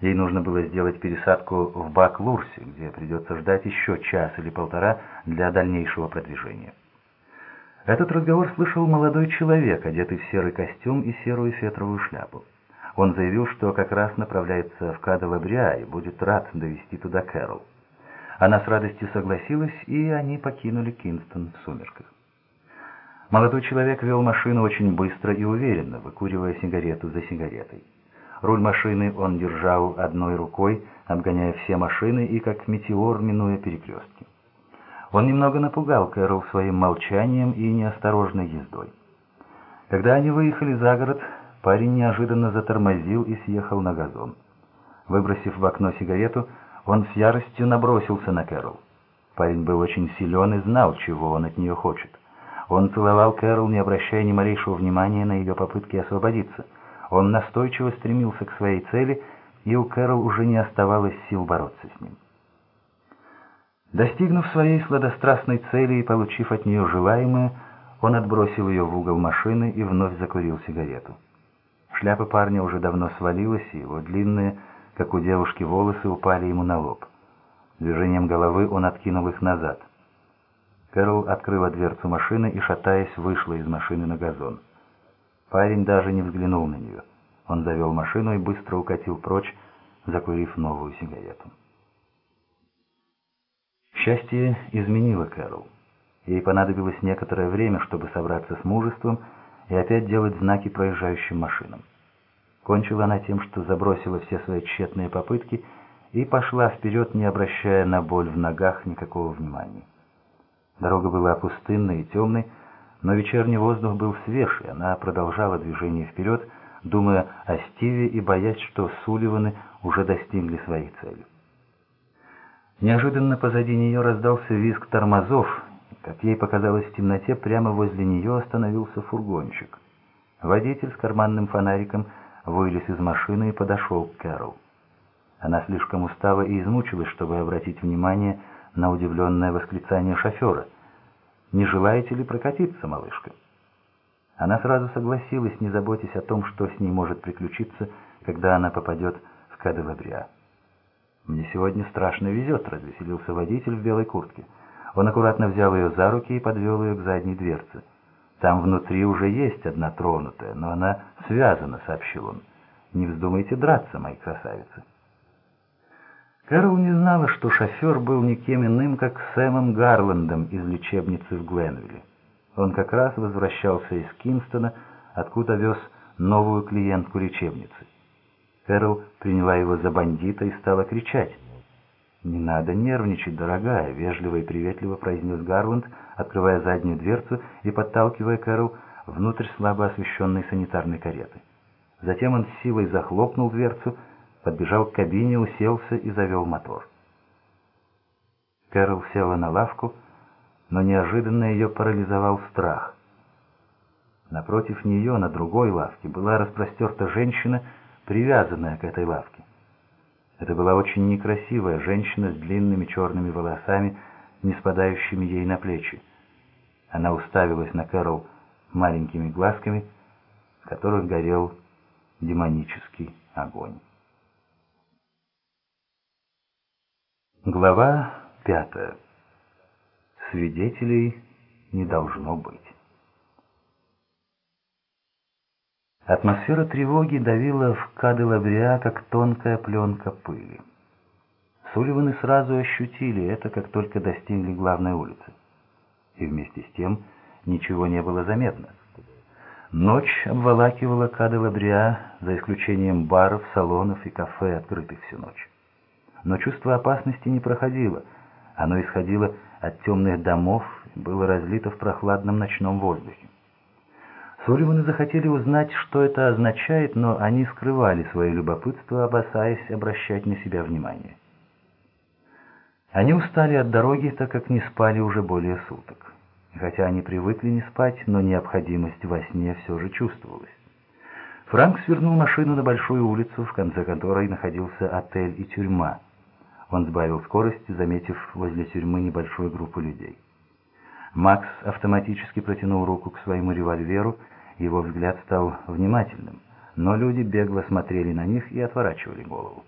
Ей нужно было сделать пересадку в Бак-Лурсе, где придется ждать еще час или полтора для дальнейшего продвижения. Этот разговор слышал молодой человек, одетый в серый костюм и серую фетровую шляпу. Он заявил, что как раз направляется в Кадалабриа и будет рад довести туда Кэрол. Она с радостью согласилась, и они покинули Кинстон в сумерках. Молодой человек вел машину очень быстро и уверенно, выкуривая сигарету за сигаретой. Руль машины он держал одной рукой, обгоняя все машины и как метеор, минуя перекрестки. Он немного напугал Кэрол своим молчанием и неосторожной ездой. Когда они выехали за город, парень неожиданно затормозил и съехал на газон. Выбросив в окно сигарету, он с яростью набросился на Кэрол. Парень был очень силен и знал, чего он от нее хочет. Он целовал Кэрол, не обращая ни малейшего внимания на ее попытки освободиться — он настойчиво стремился к своей цели, и у Кэрол уже не оставалось сил бороться с ним. Достигнув своей сладострастной цели и получив от нее желаемое, он отбросил ее в угол машины и вновь закурил сигарету. Шляпа парня уже давно свалилась, и его длинные, как у девушки, волосы упали ему на лоб. Движением головы он откинул их назад. Кэрол открыла дверцу машины и, шатаясь, вышла из машины на газон. Парень даже не взглянул на нее. Он завел машину и быстро укатил прочь, закурив новую сигарету. Счастье изменило Кэрол. Ей понадобилось некоторое время, чтобы собраться с мужеством и опять делать знаки проезжающим машинам. Кончила она тем, что забросила все свои тщетные попытки и пошла вперед, не обращая на боль в ногах никакого внимания. Дорога была пустынной и темной, но вечерний воздух был свеж, и она продолжала движение вперед, думая о Стиве и боясь, что Сулливаны уже достигли своей цели. Неожиданно позади нее раздался визг тормозов, как ей показалось в темноте, прямо возле нее остановился фургончик. Водитель с карманным фонариком вылез из машины и подошел к Кэрол. Она слишком устала и измучилась, чтобы обратить внимание на удивленное восклицание шофера — «Не желаете ли прокатиться, малышка?» Она сразу согласилась, не заботясь о том, что с ней может приключиться, когда она попадет в Каделабриа. «Мне сегодня страшно везет», — развеселился водитель в белой куртке. Он аккуратно взял ее за руки и подвел ее к задней дверце. «Там внутри уже есть одна тронутая, но она связана», — сообщил он. «Не вздумайте драться, мои красавицы». Кэрол не знала, что шофер был никем иным, как Сэмом Гарландом из лечебницы в Гленвилле. Он как раз возвращался из Кинстона, откуда вез новую клиентку лечебницы. Кэрол приняла его за бандита и стала кричать. «Не надо нервничать, дорогая», — вежливо и приветливо произнес Гарланд, открывая заднюю дверцу и подталкивая Кэрол внутрь слабо освещенной санитарной кареты. Затем он силой захлопнул дверцу, подбежал к кабине, уселся и завел мотор. Кэрол села на лавку, но неожиданно ее парализовал страх. Напротив нее, на другой лавке, была распростерта женщина, привязанная к этой лавке. Это была очень некрасивая женщина с длинными черными волосами, не спадающими ей на плечи. Она уставилась на Кэрол маленькими глазками, в которых горел демонический огонь. Глава пятая. Свидетелей не должно быть. Атмосфера тревоги давила в Каделабриа, как тонкая пленка пыли. Сулливаны сразу ощутили это, как только достигли главной улицы. И вместе с тем ничего не было заметно. Ночь обволакивала Каделабриа, за исключением баров, салонов и кафе, открытых всю ночь но чувство опасности не проходило. Оно исходило от темных домов и было разлито в прохладном ночном воздухе. Сулливаны захотели узнать, что это означает, но они скрывали свое любопытство, опасаясь обращать на себя внимание. Они устали от дороги, так как не спали уже более суток. Хотя они привыкли не спать, но необходимость во сне все же чувствовалась. Франк свернул машину на большую улицу, в конце которой находился отель и тюрьма. Он сбавил скорость, заметив возле тюрьмы небольшую группу людей. Макс автоматически протянул руку к своему револьверу, его взгляд стал внимательным, но люди бегло смотрели на них и отворачивали голову.